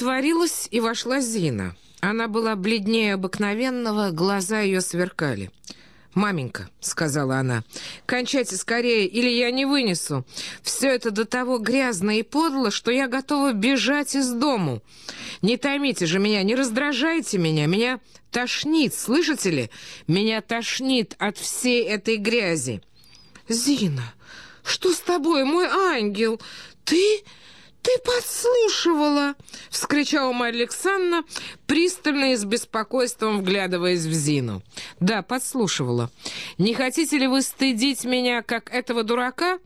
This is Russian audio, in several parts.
отворилась и вошла Зина. Она была бледнее обыкновенного, глаза ее сверкали. «Маменька», — сказала она, — «кончайте скорее, или я не вынесу. Все это до того грязно и подло, что я готова бежать из дому. Не томите же меня, не раздражайте меня, меня тошнит, слышите ли? Меня тошнит от всей этой грязи». «Зина, что с тобой, мой ангел? Ты...» «Ты подслушивала!» — вскричала Марья Александровна, пристально и с беспокойством вглядываясь в Зину. «Да, подслушивала. Не хотите ли вы стыдить меня, как этого дурака?»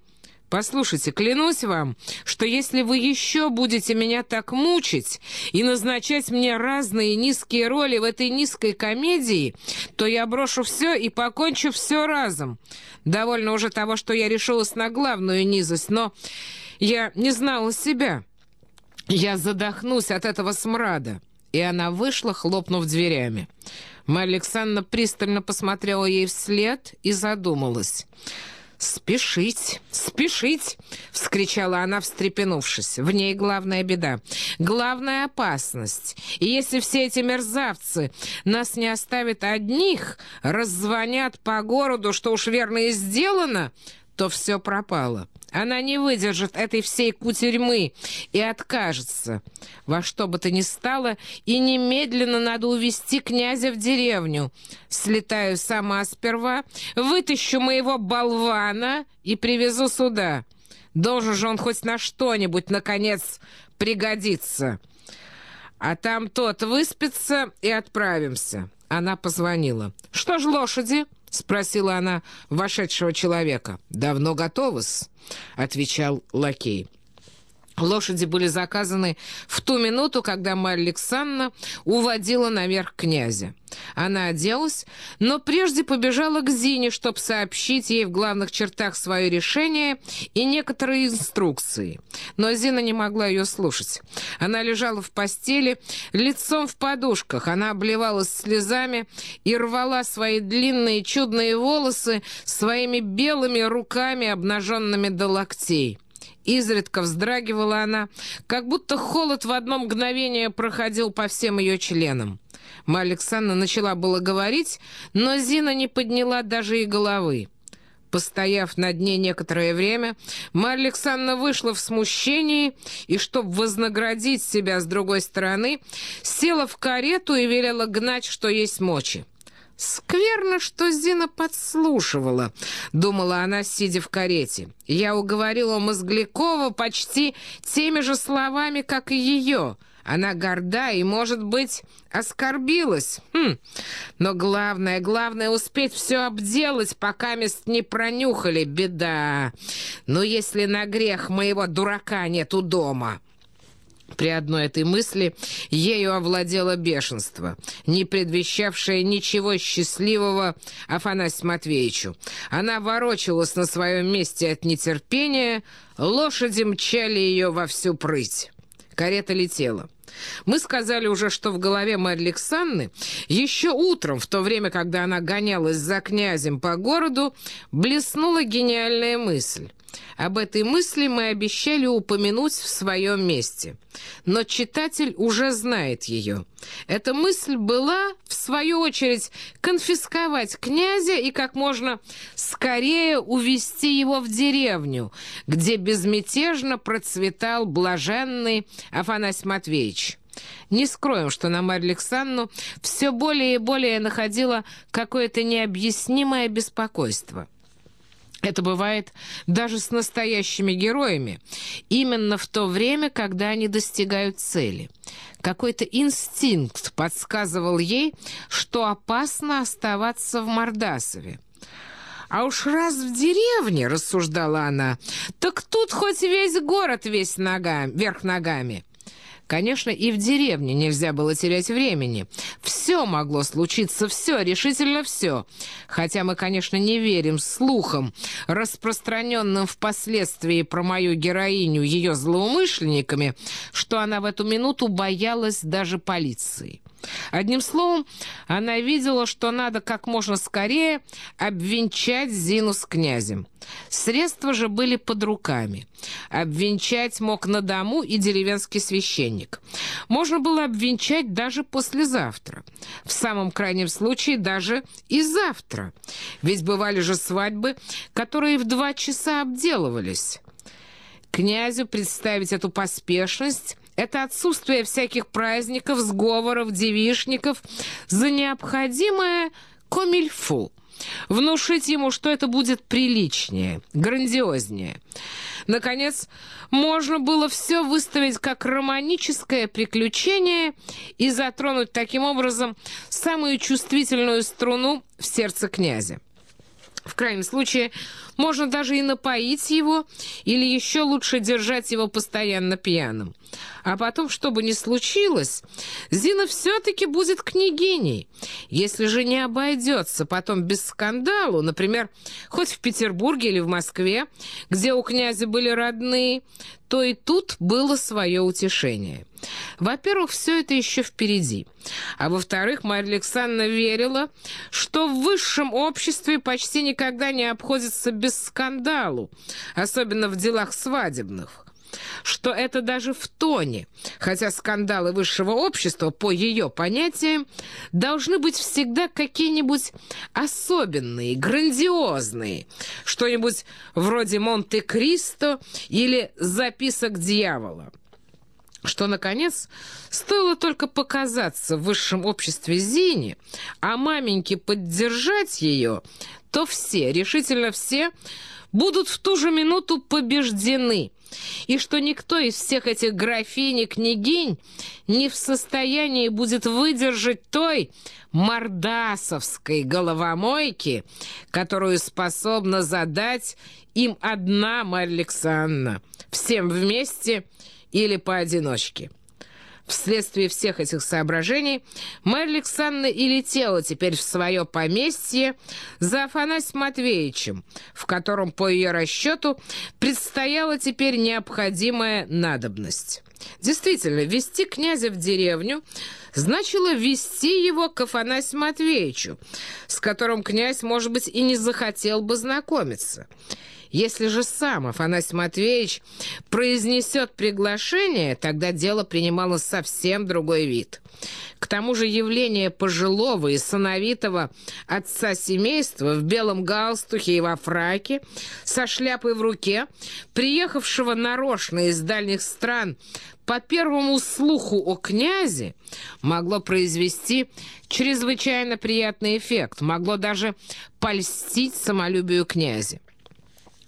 «Послушайте, клянусь вам, что если вы еще будете меня так мучить и назначать мне разные низкие роли в этой низкой комедии, то я брошу все и покончу все разом. Довольно уже того, что я решилась на главную низость, но я не знала себя. Я задохнусь от этого смрада». И она вышла, хлопнув дверями. Марья Александровна пристально посмотрела ей вслед и задумалась. «Спешить, спешить!» — вскричала она, встрепенувшись. «В ней главная беда, главная опасность. И если все эти мерзавцы нас не оставят одних, раззвонят по городу, что уж верно и сделано, то все пропало. Она не выдержит этой всей кутерьмы и откажется. Во что бы то ни стало, и немедленно надо увести князя в деревню. Слетаю сама сперва, вытащу моего болвана и привезу сюда. Должен же он хоть на что-нибудь, наконец, пригодиться. А там тот выспится и отправимся. Она позвонила. «Что ж лошади?» — спросила она вошедшего человека. «Давно готовы-с», — отвечал лакей. Лошади были заказаны в ту минуту, когда Марья Александровна уводила наверх князя. Она оделась, но прежде побежала к Зине, чтобы сообщить ей в главных чертах свое решение и некоторые инструкции. Но Зина не могла ее слушать. Она лежала в постели, лицом в подушках. Она обливалась слезами и рвала свои длинные чудные волосы своими белыми руками, обнаженными до локтей. Изредка вздрагивала она, как будто холод в одно мгновение проходил по всем ее членам. Марья Александровна начала было говорить, но Зина не подняла даже и головы. Постояв над ней некоторое время, Марья Александровна вышла в смущении и, чтобы вознаградить себя с другой стороны, села в карету и велела гнать, что есть мочи. «Скверно, что Зина подслушивала», — думала она, сидя в карете. «Я уговорила Мозглякова почти теми же словами, как и ее». Она горда и, может быть, оскорбилась. Хм. Но главное, главное успеть все обделать, пока мест не пронюхали. Беда. Но если на грех моего дурака нету дома... При одной этой мысли ею овладело бешенство, не предвещавшее ничего счастливого Афанасию Матвеевичу. Она ворочалась на своем месте от нетерпения, лошади мчали ее во всю прыть. Карета летела. Мы сказали уже, что в голове Марьи Александры еще утром, в то время, когда она гонялась за князем по городу, блеснула гениальная мысль. Об этой мысли мы обещали упомянуть в своем месте. Но читатель уже знает ее. Эта мысль была, в свою очередь, конфисковать князя и как можно скорее увести его в деревню, где безмятежно процветал блаженный Афанасий Матвеевич. Не скроем, что на Марью Александровну все более и более находило какое-то необъяснимое беспокойство. Это бывает даже с настоящими героями, именно в то время, когда они достигают цели. Какой-то инстинкт подсказывал ей, что опасно оставаться в Мордасове. «А уж раз в деревне, — рассуждала она, — так тут хоть весь город весь нога, вверх ногами». Конечно, и в деревне нельзя было терять времени. Все могло случиться, все, решительно все. Хотя мы, конечно, не верим слухам, распространенным впоследствии про мою героиню ее злоумышленниками, что она в эту минуту боялась даже полиции. Одним словом, она видела, что надо как можно скорее обвенчать Зину с князем. Средства же были под руками. Обвенчать мог на дому и деревенский священник. Можно было обвенчать даже послезавтра. В самом крайнем случае даже и завтра. Ведь бывали же свадьбы, которые в два часа обделывались. Князю представить эту поспешность это отсутствие всяких праздников, сговоров, девишников за необходимое комильфу. Внушить ему, что это будет приличнее, грандиознее. Наконец, можно было все выставить как романическое приключение и затронуть таким образом самую чувствительную струну в сердце князя. В крайнем случае, можно даже и напоить его, или еще лучше держать его постоянно пьяным. А потом, что бы ни случилось, Зина все-таки будет княгиней. Если же не обойдется потом без скандалу, например, хоть в Петербурге или в Москве, где у князя были родные, то и тут было свое утешение. Во-первых, все это еще впереди. А во-вторых, Марья Александровна верила, что в высшем обществе почти никогда не обходится без скандалу, особенно в делах свадебных что это даже в тоне, хотя скандалы высшего общества, по ее понятиям, должны быть всегда какие-нибудь особенные, грандиозные, что-нибудь вроде «Монте-Кристо» или «Записок дьявола» что, наконец, стоило только показаться в высшем обществе Зине, а маменьке поддержать ее, то все, решительно все, будут в ту же минуту побеждены, и что никто из всех этих графинь и княгинь не в состоянии будет выдержать той мордасовской головомойки, которую способна задать им одна Марья Александровна, всем вместе или поодиночке. Вследствие всех этих соображений Марья Александровна и летела теперь в свое поместье за Афанасием Матвеевичем, в котором, по ее расчету, предстояла теперь необходимая надобность. Действительно, вести князя в деревню значило вести его к Афанасию Матвеевичу, с которым князь, может быть, и не захотел бы знакомиться. Если же сам Афанасий Матвеевич произнесет приглашение, тогда дело принимало совсем другой вид. К тому же явление пожилого и сыновитого отца семейства в белом галстухе и во фраке, со шляпой в руке, приехавшего нарочно из дальних стран по первому слуху о князе, могло произвести чрезвычайно приятный эффект, могло даже польстить самолюбию князя.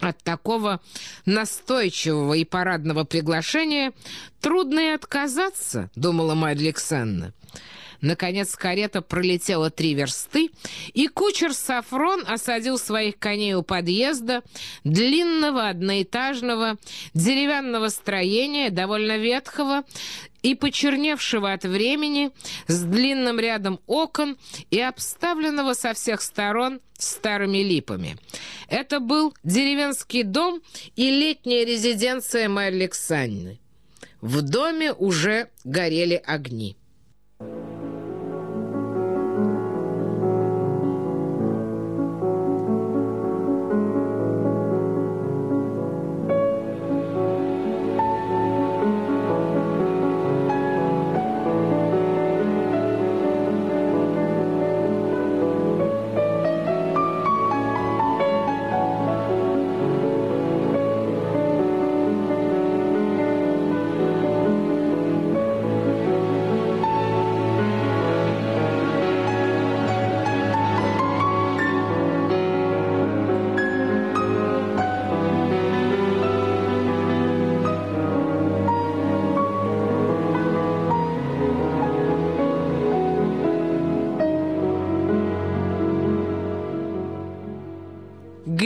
От такого настойчивого и парадного приглашения трудно и отказаться, думала Марья Александровна. Наконец карета пролетела три версты, и кучер Сафрон осадил своих коней у подъезда длинного одноэтажного деревянного строения, довольно ветхого и почерневшего от времени, с длинным рядом окон и обставленного со всех сторон старыми липами. Это был деревенский дом и летняя резиденция Марьи Александры. В доме уже горели огни.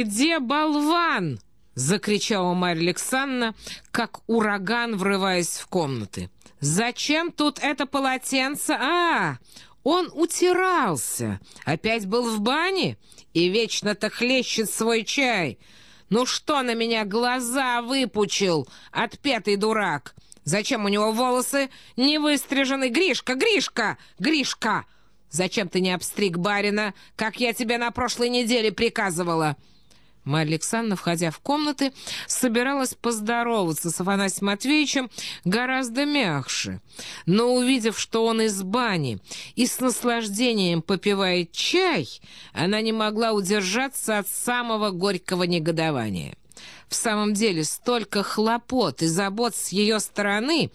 «Где болван?» — закричала Марья Александровна, как ураган, врываясь в комнаты. «Зачем тут это полотенце? А, он утирался. Опять был в бане и вечно-то хлещет свой чай. Ну что на меня глаза выпучил, отпетый дурак? Зачем у него волосы не выстрижены? Гришка, Гришка, Гришка! Зачем ты не обстриг барина, как я тебе на прошлой неделе приказывала?» Марья Александровна, входя в комнаты, собиралась поздороваться с Афанасием Матвеевичем гораздо мягче. Но, увидев, что он из бани и с наслаждением попивает чай, она не могла удержаться от самого горького негодования. В самом деле, столько хлопот и забот с ее стороны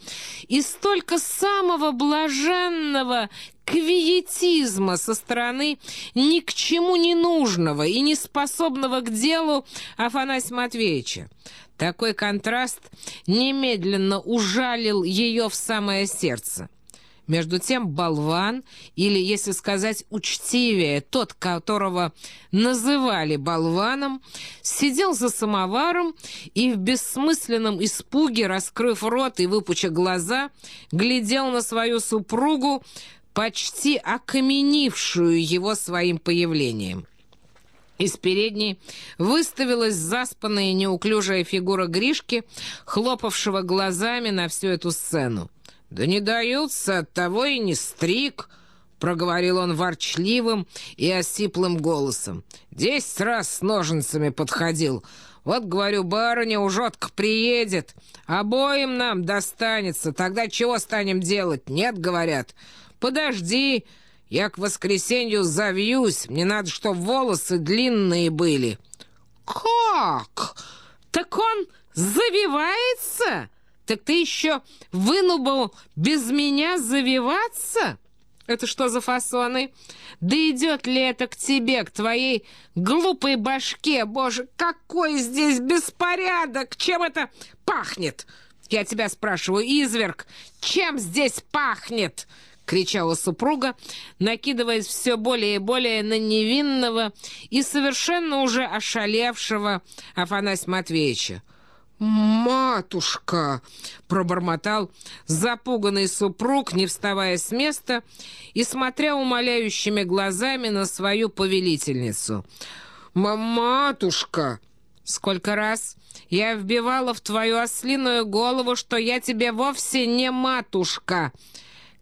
и столько самого блаженного квиетизма со стороны ни к чему не нужного и не способного к делу Афанасия Матвеевича. Такой контраст немедленно ужалил ее в самое сердце. Между тем болван, или, если сказать учтивее, тот, которого называли болваном, сидел за самоваром и в бессмысленном испуге, раскрыв рот и выпуча глаза, глядел на свою супругу, почти окаменившую его своим появлением. Из передней выставилась заспанная неуклюжая фигура Гришки, хлопавшего глазами на всю эту сцену. «Да не даются, того и не стриг», — проговорил он ворчливым и осиплым голосом. «Десять раз с ножницами подходил. Вот, говорю, барыня ужотка приедет. Обоим нам достанется. Тогда чего станем делать? Нет, говорят. Подожди, я к воскресенью завьюсь. Мне надо, чтобы волосы длинные были». «Как? Так он завивается?» Так ты еще вынубал без меня завиваться? Это что за фасоны? Да идет ли это к тебе, к твоей глупой башке? Боже, какой здесь беспорядок! Чем это пахнет? Я тебя спрашиваю, изверг, чем здесь пахнет?» — кричала супруга, накидываясь все более и более на невинного и совершенно уже ошалевшего Афанасия Матвеевича. «Матушка!» — пробормотал запуганный супруг, не вставая с места и смотря умоляющими глазами на свою повелительницу. «Матушка!» «Сколько раз я вбивала в твою ослиную голову, что я тебе вовсе не матушка!»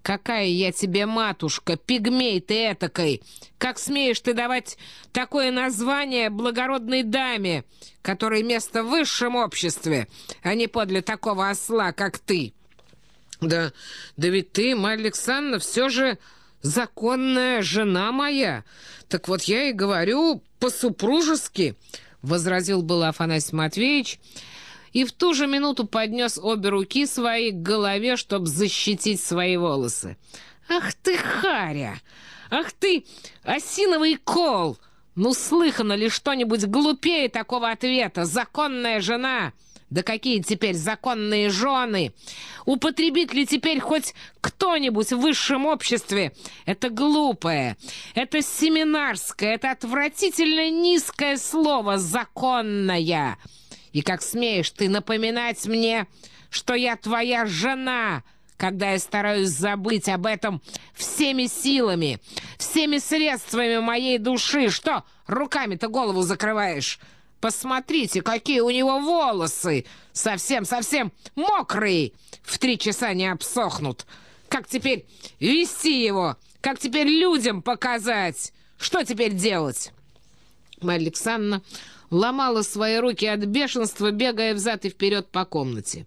«Какая я тебе матушка, пигмей ты этакой! Как смеешь ты давать такое название благородной даме, которой место в высшем обществе, а не подле такого осла, как ты?» «Да, да ведь ты, Марья Александровна, все же законная жена моя. Так вот я и говорю по-супружески», — возразил был Афанасий Матвеевич, — и в ту же минуту поднес обе руки свои к голове, чтобы защитить свои волосы. «Ах ты, Харя! Ах ты, осиновый кол! Ну, слыхано ли что-нибудь глупее такого ответа? Законная жена!» Да какие теперь законные жены? Употребит ли теперь хоть кто-нибудь в высшем обществе? Это глупое, это семинарское, это отвратительно низкое слово «законная». И как смеешь ты напоминать мне, что я твоя жена, когда я стараюсь забыть об этом всеми силами, всеми средствами моей души? Что, руками-то голову закрываешь? Посмотрите, какие у него волосы! Совсем-совсем мокрые! В три часа не обсохнут. Как теперь вести его? Как теперь людям показать? Что теперь делать?» Марья Александровна ломала свои руки от бешенства, бегая взад и вперед по комнате.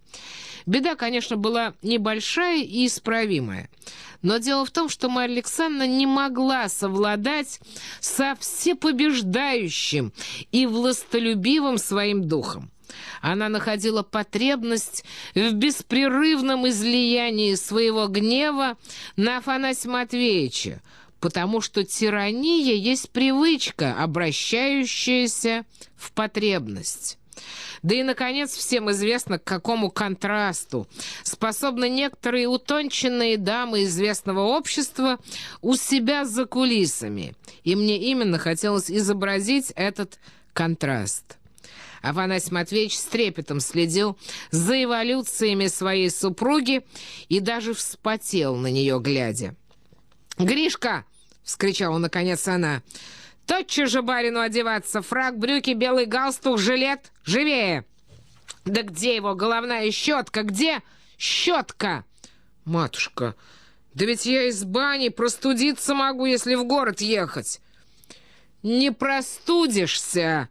Беда, конечно, была небольшая и исправимая. Но дело в том, что Марья Александровна не могла совладать со всепобеждающим и властолюбивым своим духом. Она находила потребность в беспрерывном излиянии своего гнева на Афанасия Матвеевича, потому что тирания есть привычка, обращающаяся в потребность. Да и, наконец, всем известно, к какому контрасту способны некоторые утонченные дамы известного общества у себя за кулисами. И мне именно хотелось изобразить этот контраст. Афанасий Матвеевич с трепетом следил за эволюциями своей супруги и даже вспотел на нее, глядя. «Гришка!» — вскричала наконец она. «Тотчас же барину одеваться! Фраг, брюки, белый галстук, жилет! Живее!» «Да где его головная щетка? Где щетка!» «Матушка, да ведь я из бани простудиться могу, если в город ехать!» «Не простудишься!»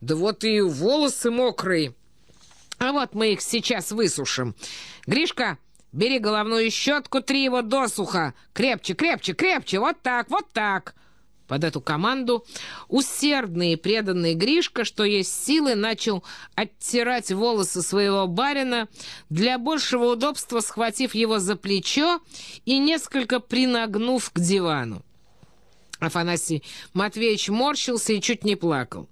«Да вот и волосы мокрые!» «А вот мы их сейчас высушим. Гришка, бери головную щетку, три его досуха. Крепче, крепче, крепче, вот так, вот так!» Под эту команду усердный и преданный Гришка, что есть силы, начал оттирать волосы своего барина, для большего удобства схватив его за плечо и несколько принагнув к дивану. Афанасий Матвеевич морщился и чуть не плакал.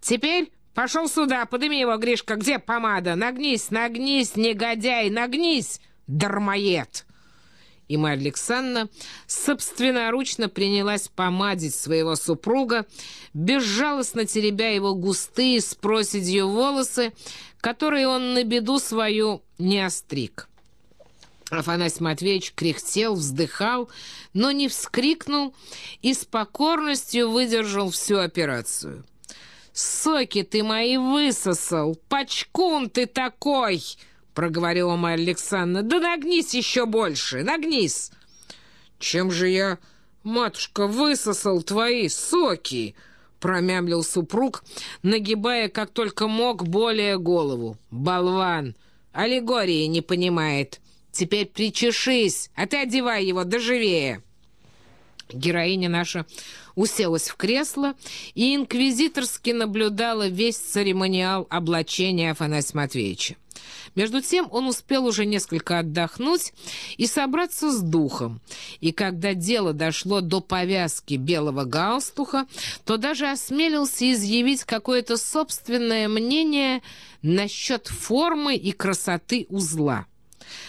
«Теперь пошел сюда, подыми его, Гришка, где помада? Нагнись, нагнись, негодяй, нагнись, дармоед!» и Марья Александровна собственноручно принялась помадить своего супруга, безжалостно теребя его густые с проседью волосы, которые он на беду свою не остриг. Афанасий Матвеевич кряхтел, вздыхал, но не вскрикнул и с покорностью выдержал всю операцию. «Соки ты мои высосал! Пачкун ты такой!» Проговорила Марья Александровна. «Да нагнись еще больше, нагнись!» «Чем же я, матушка, высосал твои соки?» промямлил супруг, нагибая, как только мог, более голову. «Болван! Аллегории не понимает. Теперь причешись, а ты одевай его, доживее!» Героиня наша уселась в кресло и инквизиторски наблюдала весь церемониал облачения Афанасия Матвеевича. Между тем он успел уже несколько отдохнуть и собраться с духом. И когда дело дошло до повязки белого галстуха, то даже осмелился изъявить какое-то собственное мнение насчет формы и красоты узла.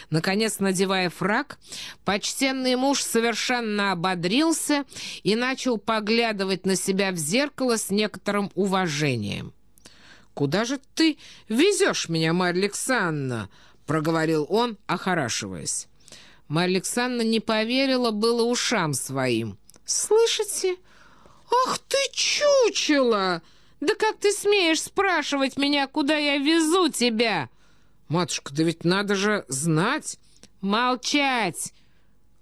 Наконец, надевая фраг, почтенный муж совершенно ободрился и начал поглядывать на себя в зеркало с некоторым уважением. «Куда же ты везешь меня, Марья Александровна?» — проговорил он, охорашиваясь. Марья Александровна не поверила было ушам своим. «Слышите? Ах ты, чучело! Да как ты смеешь спрашивать меня, куда я везу тебя?» «Матушка, да ведь надо же знать!» «Молчать!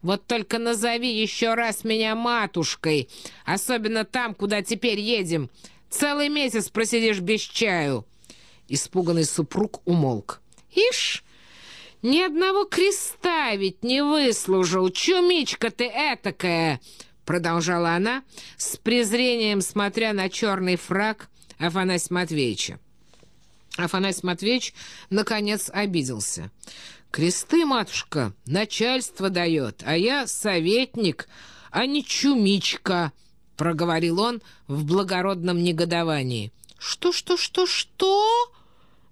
Вот только назови еще раз меня матушкой, особенно там, куда теперь едем. Целый месяц просидишь без чаю!» Испуганный супруг умолк. «Ишь, ни одного креста ведь не выслужил, чумичка ты этакая!» Продолжала она, с презрением смотря на черный фраг Афанасия Матвеевича. Афанасий Матвеевич, наконец, обиделся. «Кресты, матушка, начальство дает, а я советник, а не чумичка!» — проговорил он в благородном негодовании. «Что, что, что, что?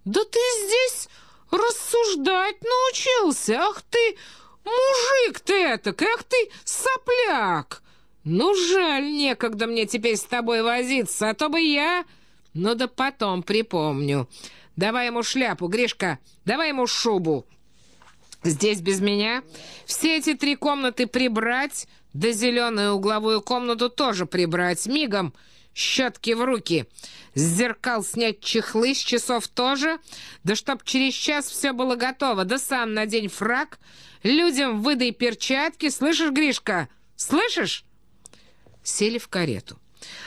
Да ты здесь рассуждать научился! Ах ты, мужик ты этак, ах ты, сопляк! Ну, жаль, некогда мне теперь с тобой возиться, а то бы я... Ну да потом припомню. Давай ему шляпу, Гришка, давай ему шубу. Здесь без меня все эти три комнаты прибрать, да зеленую угловую комнату тоже прибрать мигом. Щетки в руки. С зеркал снять чехлы, с часов тоже. Да чтоб через час все было готово. Да сам надень фраг. Людям выдай перчатки. Слышишь, Гришка? Слышишь? Сели в карету.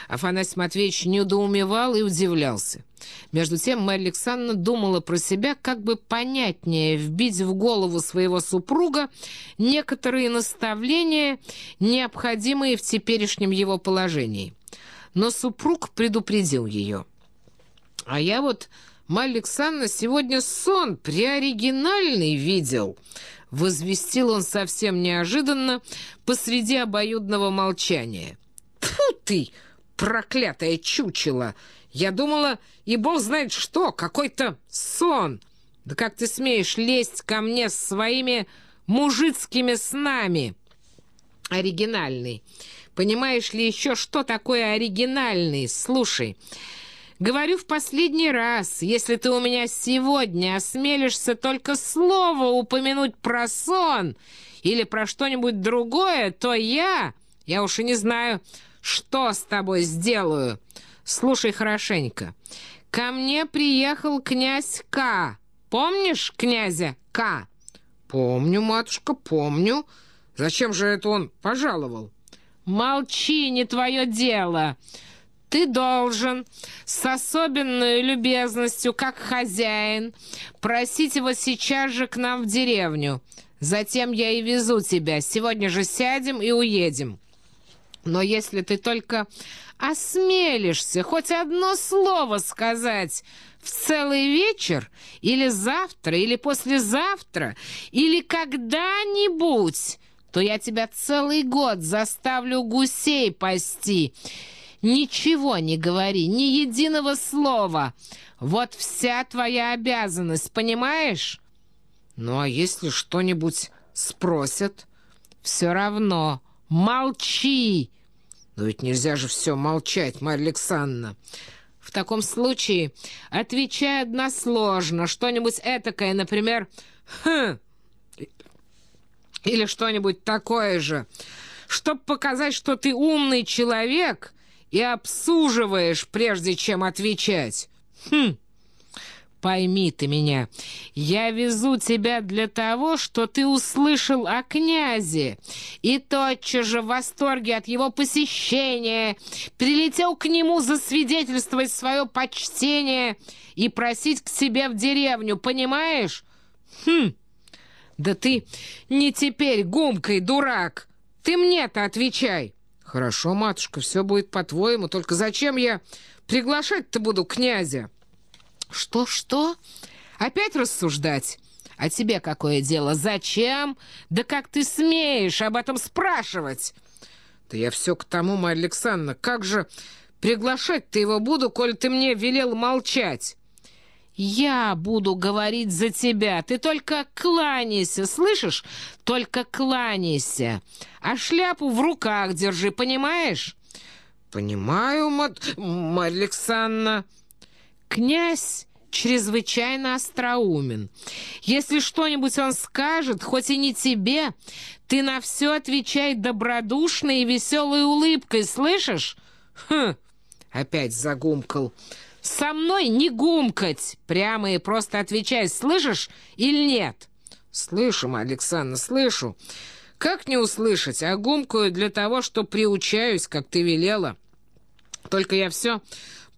Афанасий Матвеевич недоумевал и удивлялся. Между тем Марья Александровна думала про себя, как бы понятнее вбить в голову своего супруга некоторые наставления, необходимые в теперешнем его положении. Но супруг предупредил ее. «А я вот, Марья Александровна, сегодня сон приоригинальный видел», — возвестил он совсем неожиданно посреди обоюдного молчания. «Тьфу ты!» проклятое чучело! Я думала, и бог знает что, какой-то сон! Да как ты смеешь лезть ко мне с своими мужицкими снами?» «Оригинальный. Понимаешь ли еще, что такое оригинальный? Слушай...» Говорю в последний раз, если ты у меня сегодня осмелишься только слово упомянуть про сон или про что-нибудь другое, то я, я уж и не знаю, что с тобой сделаю? Слушай хорошенько. Ко мне приехал князь К. Помнишь князя К. Помню, матушка, помню. Зачем же это он пожаловал? Молчи, не твое дело. Ты должен с особенной любезностью, как хозяин, просить его сейчас же к нам в деревню. Затем я и везу тебя. Сегодня же сядем и уедем. Но если ты только осмелишься хоть одно слово сказать в целый вечер, или завтра, или послезавтра, или когда-нибудь, то я тебя целый год заставлю гусей пасти. Ничего не говори, ни единого слова. Вот вся твоя обязанность, понимаешь? Ну, а если что-нибудь спросят? Все равно молчи. Но ведь нельзя же все молчать, Марья Александровна. В таком случае отвечай односложно, что-нибудь этакое, например, «хм» или что-нибудь такое же, чтобы показать, что ты умный человек и обсуживаешь, прежде чем отвечать. Хм. Пойми ты меня, я везу тебя для того, что ты услышал о князе, и тотчас же в восторге от его посещения прилетел к нему засвидетельствовать свое почтение и просить к себе в деревню, понимаешь? Хм, да ты не теперь гумкой, дурак, ты мне-то отвечай. Хорошо, матушка, все будет по-твоему, только зачем я приглашать-то буду князя? «Что-что? Опять рассуждать? А тебе какое дело? Зачем? Да как ты смеешь об этом спрашивать?» «Да я все к тому, Марья Александровна, как же приглашать-то его буду, коль ты мне велел молчать?» «Я буду говорить за тебя. Ты только кланяйся, слышишь? Только кланяйся. А шляпу в руках держи, понимаешь?» «Понимаю, мат... Марья Александровна». Князь чрезвычайно остроумен. Если что-нибудь он скажет, хоть и не тебе, ты на все отвечай добродушной и веселой улыбкой, слышишь? Хм, опять загумкал. Со мной не гумкать, прямо и просто отвечай, слышишь или нет? Слышу, Александра, слышу. Как не услышать, а гумкаю для того, что приучаюсь, как ты велела. Только я все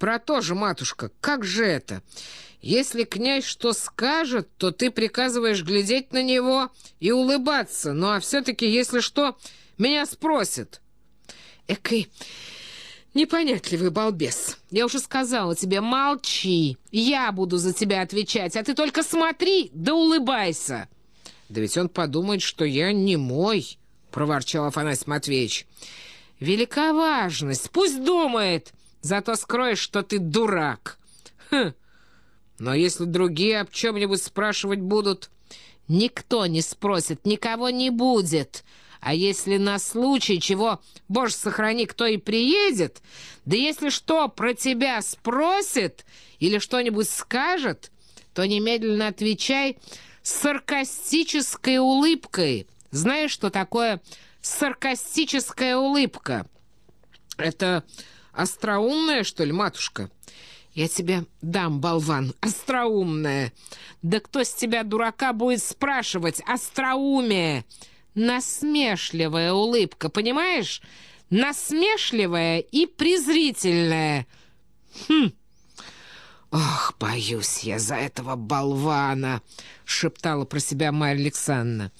про то же, матушка, как же это? Если князь что скажет, то ты приказываешь глядеть на него и улыбаться. Ну а все-таки, если что, меня спросят. Экой непонятливый балбес. Я уже сказала тебе, молчи. Я буду за тебя отвечать, а ты только смотри да улыбайся. Да ведь он подумает, что я не мой, проворчал Афанасий Матвеевич. Велика важность, пусть думает. Зато скроешь, что ты дурак. Хм. Но если другие об чем-нибудь спрашивать будут... Никто не спросит, никого не будет. А если на случай чего, боже сохрани, кто и приедет, да если что про тебя спросит или что-нибудь скажет, то немедленно отвечай с саркастической улыбкой. Знаешь, что такое саркастическая улыбка? Это Остроумная, что ли, матушка? Я тебе дам, болван, остроумная. Да кто с тебя, дурака, будет спрашивать? Остроумие. Насмешливая улыбка, понимаешь? Насмешливая и презрительная. Хм. «Ох, боюсь я за этого болвана!» — шептала про себя Марья Александровна.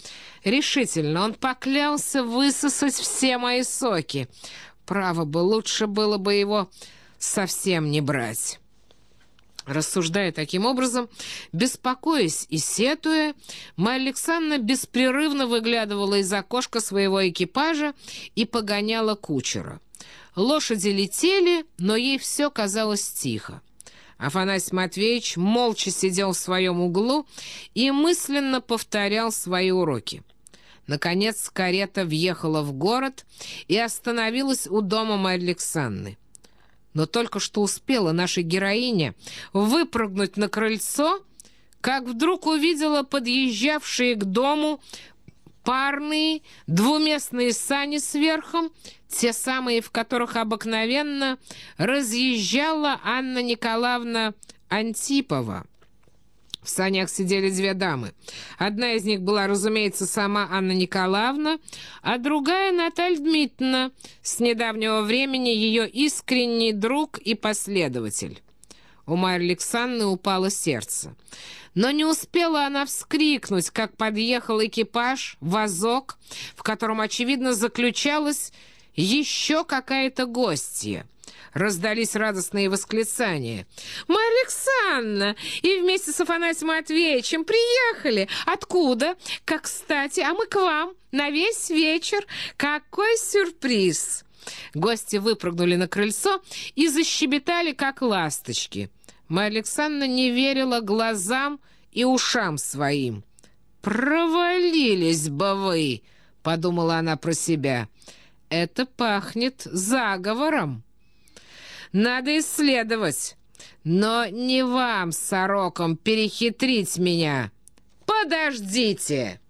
«Решительно, он поклялся высосать все мои соки. Право бы, лучше было бы его совсем не брать. Рассуждая таким образом, беспокоясь и сетуя, Майя Александровна беспрерывно выглядывала из окошка своего экипажа и погоняла кучера. Лошади летели, но ей все казалось тихо. Афанасий Матвеевич молча сидел в своем углу и мысленно повторял свои уроки. Наконец карета въехала в город и остановилась у дома Марьи Александры. Но только что успела наша героиня выпрыгнуть на крыльцо, как вдруг увидела подъезжавшие к дому парные двуместные сани с те самые, в которых обыкновенно разъезжала Анна Николаевна Антипова. В санях сидели две дамы. Одна из них была, разумеется, сама Анна Николаевна, а другая — Наталья Дмитриевна, с недавнего времени ее искренний друг и последователь. У Марьи Александры упало сердце. Но не успела она вскрикнуть, как подъехал экипаж, вазок, в котором, очевидно, заключалась еще какая-то гостья. Раздались радостные восклицания. «Марья Александровна! И вместе с Афанасием Матвеевичем приехали! Откуда? Как кстати, а мы к вам на весь вечер! Какой сюрприз!» Гости выпрыгнули на крыльцо и защебетали, как ласточки. Марья Александровна не верила глазам и ушам своим. «Провалились бы вы!» — подумала она про себя. «Это пахнет заговором». Надо исследовать. Но не вам, сорокам, перехитрить меня. Подождите!»